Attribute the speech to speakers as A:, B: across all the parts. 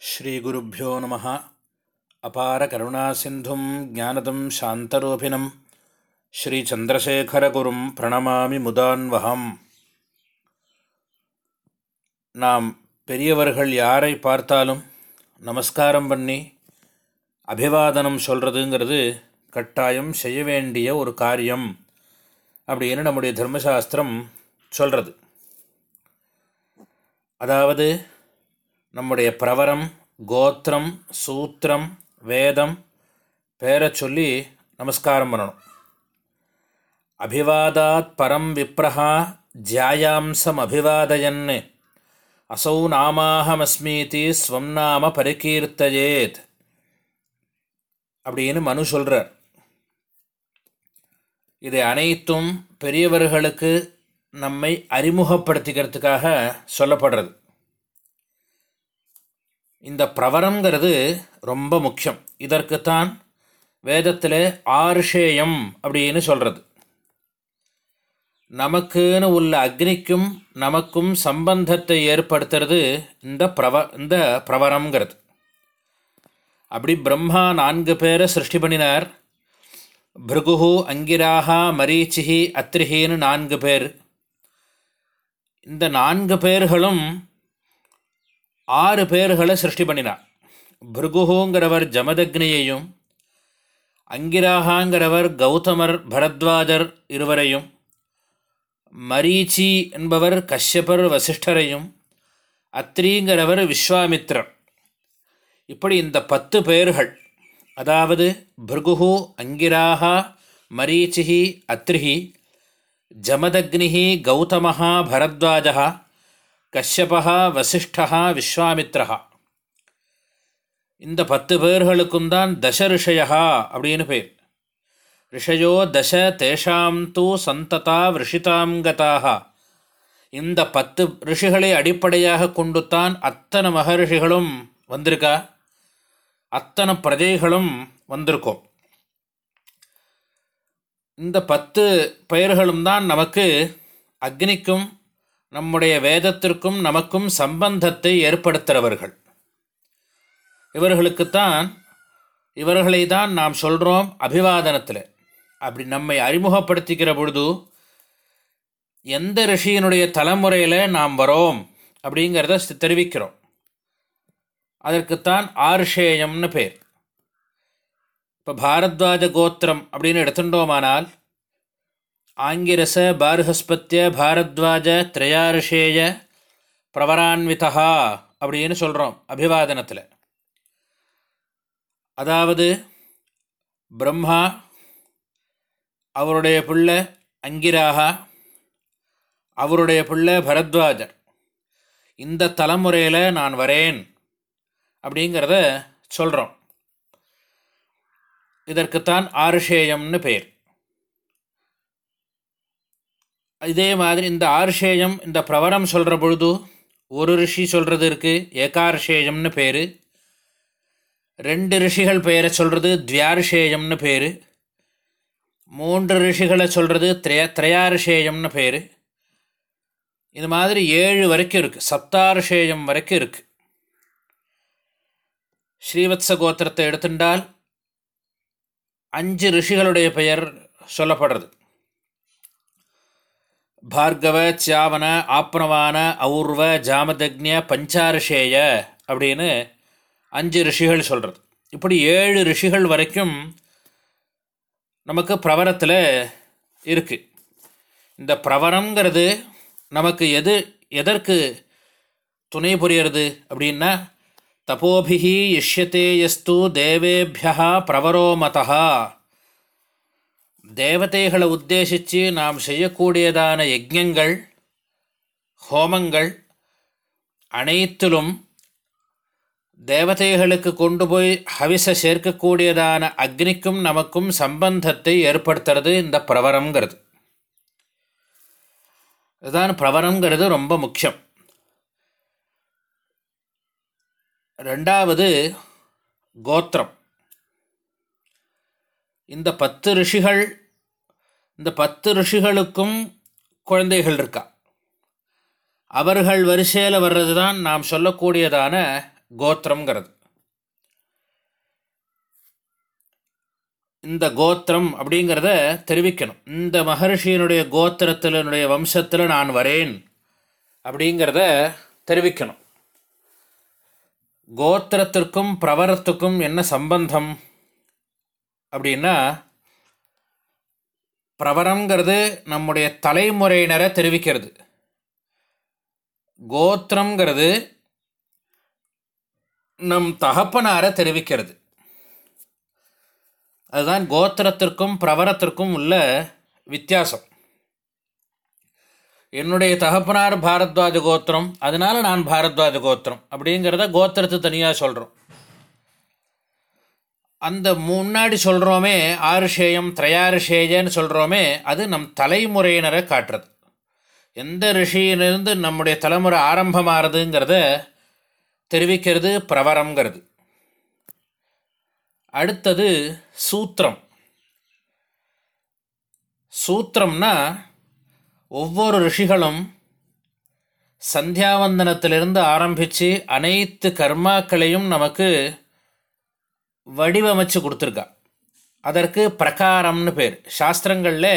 A: ஸ்ரீகுருப்போ நம. அபார கருணாசிந்தும் ஜானதம் சாந்தரூபிணம். ஸ்ரீச்சந்திரசேகரகுரும் பிரணமாமி முதான்வகம் நாம் பெரியவர்கள் யாரை பார்த்தாலும் நமஸ்காரம் பண்ணி அபிவாதனம் சொல்கிறதுங்கிறது கட்டாயம் செய்ய வேண்டிய ஒரு காரியம் அப்படின்னு நம்முடைய தர்மசாஸ்திரம் சொல்கிறது அதாவது நம்முடைய பிரவரம் கோத்திரம் சூத்திரம் வேதம் பேரை சொல்லி நமஸ்காரம் பண்ணணும். அபிவாதாத் பரம் விப்ரஹா ஜாயாம்சம் அபிவாதயன் அசௌ நாமாஹமஸ்மீதி ஸ்வம் நாம பரிகீர்த்தயேத். அப்படின்னு மனு சொல்கிறார் இதை அனைத்தும் பெரியவர்களுக்கு நம்மை அறிமுகப்படுத்திக்கிறதுக்காக சொல்லப்படுறது. இந்த பிரவரங்கிறது ரொம்ப முக்கியம். இதற்குத்தான் வேதத்தில் ஆர்ஷேயம் அப்படின்னு சொல்கிறது நமக்குன்னு உள்ள அக்னிக்கும் நமக்கும் சம்பந்தத்தை ஏற்படுத்துறது இந்த பிரவ இந்த பிரவரங்கிறது அப்படி பிரம்மா நான்கு பேரை சிருஷ்டி பண்ணினார். பிருகு அங்கிராகா மரீச்சிஹி அத்ரிஹின்னு நான்கு பேர். இந்த நான்கு பேர்களும் ஆறு பேர்களை சிருஷ்டி பண்ணினார். பிருகுஹோங்கிறவர் ஜமதக்னியையும் அங்கிராகாங்கிறவர் கௌதமர் பரத்வாஜர் இருவரையும் மரீச்சி என்பவர் கஷ்யபர் வசிஷ்டரையும் அத்ரிங்கிறவர் விஸ்வாமித்ரர். இப்படி இந்த பத்து பெயர்கள் அதாவது பிருகு அங்கிராகா மரீச்சிஹி அத்ரிஹி ஜமதக்னிஹி கௌதமஹா பரத்வாஜா கஷ்யபா வசிஷ்டா விஸ்வாமித்ரஹா. இந்த பத்து பேர்களுக்கும் தான் தச ரிஷயா அப்படின்னு பேர். ரிஷயோ தச தேஷாம் தூ சந்ததா ரிஷிதாம் இந்த பத்து ரிஷிகளை அடிப்படையாக கொண்டுத்தான் அத்தனை மகரிஷிகளும் வந்திருக்கா? அத்தனை பிரஜைகளும் வந்திருக்கோம். இந்த பத்து பெயர்களும் தான் நமக்கு அக்னிக்கும் நம்முடைய வேதத்திற்கும் நமக்கும் சம்பந்தத்தை ஏற்படுத்துகிறவர்கள். இவர்களுக்குத்தான் இவர்களை தான் நாம் சொல்கிறோம் அபிவாதனத்தில். அப்படி நம்மை அறிமுகப்படுத்திக்கிற பொழுது எந்த ரிஷியினுடைய தலைமுறையில் நாம் வரோம் அப்படிங்கிறத தெரிவிக்கிறோம். அதற்குத்தான் ஆர்ஷேயம்னு பேர். இப்போ பாரத்வாஜ கோத்திரம் அப்படின்னு எடுத்துட்டோமானால் ஆங்கிரச பாரஹஸ்பத்திய பாரத்வாஜ திரையாரிஷேய பிரவரான்விதா அப்படின்னு சொல்கிறோம் அபிவாதனத்தில். அதாவது பிரம்மா அவருடைய பிள்ளை அங்கிராகா அவருடைய பிள்ளை பரத்வாஜர் இந்த தலைமுறையில் நான் வரேன் அப்படிங்கிறத சொல்கிறோம் இதற்குத்தான் ஆருஷேயம்னு பேர். இதே மாதிரி இந்த ஆர்ஷேயம் இந்த பிரவரம் சொல்கிற பொழுது ஒரு ரிஷி சொல்கிறது இருக்குது ஏகார்ஷேயம்னு பேர். ரெண்டு ரிஷிகள் பெயரை சொல்கிறது துவியார்ஷேயம்னு பேர். மூன்று ரிஷிகளை சொல்கிறது திரைய திரையார்ஷேயம்னு பேர். இது மாதிரி ஏழு வரைக்கும் இருக்குது சப்தார்ஷேயம் வரைக்கும் இருக்குது ஸ்ரீவத்ச கோத்திரத்தை எடுத்துட்டால் அஞ்சு ரிஷிகளுடைய பெயர் சொல்லப்படுறது. பார்கவ சியாவன ஆப்னவான அவுர்வ ஜாமதக்ஞ பஞ்சாரிஷேய அப்படின்னு அஞ்சு ரிஷிகள் சொல்கிறது இப்படி ஏழு ரிஷிகள் வரைக்கும் நமக்கு பிரவரத்தில் இருக்குது இந்த பிரவரங்கிறது நமக்கு எது எதற்கு துணை புரியறது அப்படின்னா தபோபிஹி இஷ்யத்தே எஸ்து தேவேபியா பிரவரோமதா தேவதைகளை உத்தேசித்து நாம் செய்யக்கூடியதான யஜ்யங்கள் ஹோமங்கள் அனைத்திலும் தேவதைகளுக்கு கொண்டு போய் ஹவிசை சேர்க்கக்கூடியதான அக்னிக்கும் நமக்கும் சம்பந்தத்தை ஏற்படுத்துறது இந்த பிரவரங்கிறது இதுதான் பிரவரங்கிறது ரொம்ப முக்கியம். ரெண்டாவது கோத்திரம். இந்த பத்து ரிஷிகள் இந்த பத்து ரிஷிகளுக்கும் குழந்தைகள் இருக்கா? அவர்கள் வரிசையில் வர்றது தான் நாம் சொல்லக்கூடியதான கோத்திரங்கிறது இந்த கோத்திரம் அப்படிங்கிறத தெரிவிக்கணும். இந்த மகர்ஷியினுடைய கோத்திரத்தினுடைய வம்சத்தில் நான் வரேன் அப்படிங்கிறத தெரிவிக்கணும். கோத்திரத்திற்கும் பிரவரத்துக்கும் என்ன சம்பந்தம்? அப்படின்னா பிரவரங்கிறது நம்முடைய தலைமுறையினரை தெரிவிக்கிறது. கோத்திரங்கிறது நம் தகப்பனாரை தெரிவிக்கிறது. அதுதான் கோத்திரத்திற்கும் பிரவரத்திற்கும் உள்ள வித்தியாசம். என்னுடைய தகப்பனார் பாரத்வாஜ கோத்திரம் அதனால் நான் பாரத்வாஜ கோத்திரம் அப்படிங்கிறத கோத்திரத்தை தனியாக சொல்கிறோம் அந்த முன்னாடி சொல்கிறோமே ஆறுஷேயம் திரையாறுஷேயன்னு சொல்கிறோமே அது நம் தலைமுறையினரை காட்டுறது. எந்த ரிஷியிலிருந்து நம்முடைய தலைமுறை ஆரம்பமாகிறதுங்கிறத தெரிவிக்கிறது பிரவரங்கிறது அடுத்தது சூத்திரம். சூத்திரம்னா ஒவ்வொரு ரிஷிகளும் சந்தியாவந்தனத்திலிருந்து ஆரம்பித்து அனைத்து கர்மாக்களையும் நமக்கு வடிவமைச்சு கொடுத்துருக்கா. அதற்கு பிரகாரம்னு பேர். சாஸ்திரங்களில்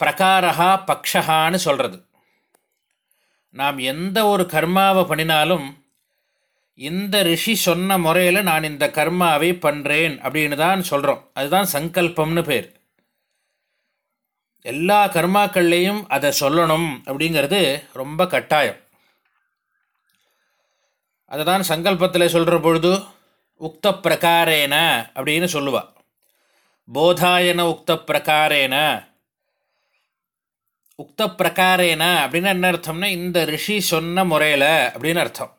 A: பிரகாரஹா பக்ஷகான்னு சொல்கிறது நாம் எந்த ஒரு கர்மாவை பண்ணினாலும் இந்த ரிஷி சொன்ன முறையில் நான் இந்த கர்மாவை பண்ணுறேன் அப்படின்னு தான் சொல்கிறோம் அதுதான் சங்கல்பம்னு பேர். எல்லா கர்மாக்கள்லேயும் அதை சொல்லணும் அப்படிங்கிறது ரொம்ப கட்டாயம். அதை தான் சங்கல்பத்தில் சொல்கிற பொழுது உக்த பிரகாரேன அப்படின்னு சொல்லுவா. போதாயன உக்த பிரகாரேன உக்த பிரகாரேன அப்படின்னு என்ன அர்த்தம்னா இந்த ரிஷி சொன்ன முறையில் அப்படின்னு அர்த்தம்.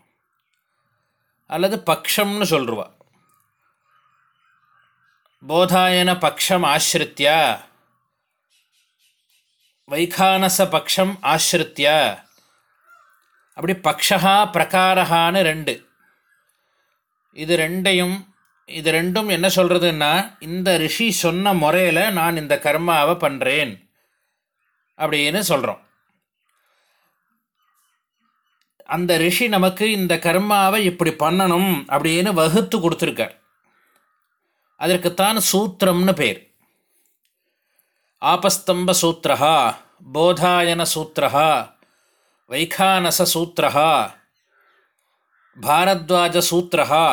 A: அல்லது பக்ஷம்னு சொல்லுவா. போதாயன பக்ஷம் ஆசிரித்யா வைகானச பக்ஷம் ஆசிரித்யா அப்படி பக்ஷா பிரகாரஹான்னு ரெண்டு. இது ரெண்டையும் இது ரெண்டும் என்ன சொல்கிறதுன்னா இந்த ரிஷி சொன்ன முறையில் நான் இந்த கர்மாவை பண்ணுறேன் அப்படின்னு சொல்கிறோம் அந்த ரிஷி நமக்கு இந்த கர்மாவை இப்படி பண்ணணும் அப்படின்னு வகுத்து கொடுத்துருக்கார். அதற்குத்தான் சூத்திரம்னு பேர். ஆபஸ்தம்ப சூத்திரா போதாயன சூத்திரா வைகானச சூத்திரா பாரத்வாஜ சூத்திரா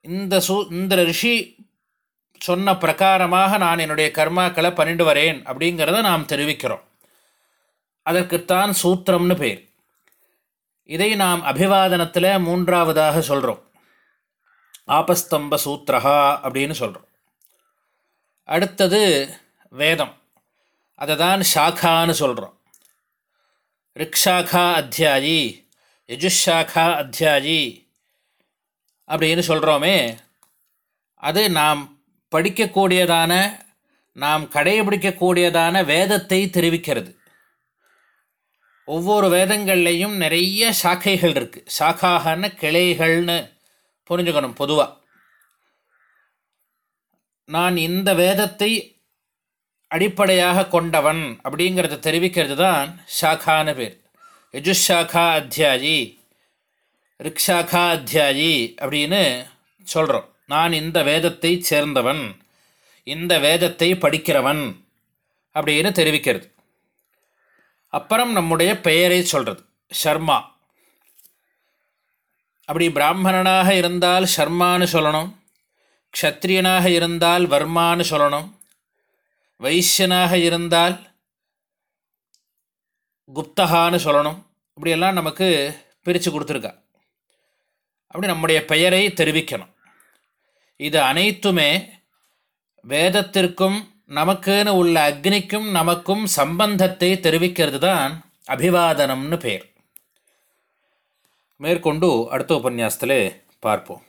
A: இந்த சூ இந்த ரிஷி சொன்ன பிரகாரமாக நான் என்னுடைய கர்மாக்களை பண்ணிட்டு வரேன் அப்படிங்கிறத நாம் தெரிவிக்கிறோம். அதற்குத்தான் சூத்திரம்னு பேர். இதை நாம் அபிவாதனத்தில் மூன்றாவதாக சொல்கிறோம் ஆபஸ்தம்ப சூத்திரா அப்படின்னு சொல்கிறோம் அடுத்தது வேதம். அதை தான் ஷாக்கான்னு சொல்கிறோம் ரிக்ஷாக்கா அத்தியாயி. யஜுஷாக்கா அத்தியாயி அப்படின்னு சொல்கிறோமே அது நாம் படிக்கக்கூடியதான நாம் கடைபிடிக்கக்கூடியதான வேதத்தை தெரிவிக்கிறது. ஒவ்வொரு வேதங்கள்லேயும் நிறைய சாக்கைகள் இருக்குது சாக்காகன கிளைகள்னு புரிஞ்சுக்கணும் பொதுவாக நான் இந்த வேதத்தை அடிப்படையாக கொண்டவன் அப்படிங்கிறத தெரிவிக்கிறது தான் ஷாக்கான பேர். யஜுஷாக்கா அத்தியாயி ரிக்ஷாக்கா அத்தியாயி அப்படின்னு சொல்கிறோம் நான் இந்த வேதத்தை சேர்ந்தவன் இந்த வேதத்தை படிக்கிறவன் அப்படின்னு தெரிவிக்கிறது. அப்புறம் நம்முடைய பெயரை சொல்கிறது ஷர்மா. அப்படி பிராமணனாக இருந்தால் ஷர்மான்னு சொல்லணும் க்ஷத்ரியனாக இருந்தால் வர்மான்னு சொல்லணும் வைசியனாக இருந்தால் குப்தகான்னு சொல்லணும். இப்படியெல்லாம் நமக்கு பிரித்து கொடுத்துருக்கா. அப்படி நம்முடைய பெயரை தெரிவிக்கணும். இது அனைத்துமே வேதத்திற்கும் நமக்குன்னு உள்ள அக்னிக்கும் நமக்கும் சம்பந்தத்தை தெரிவிக்கிறது தான் அபிவாதனம்னு பேர். மேற்கொண்டு அடுத்த உபன்யாசத்தில் பார்ப்போம்.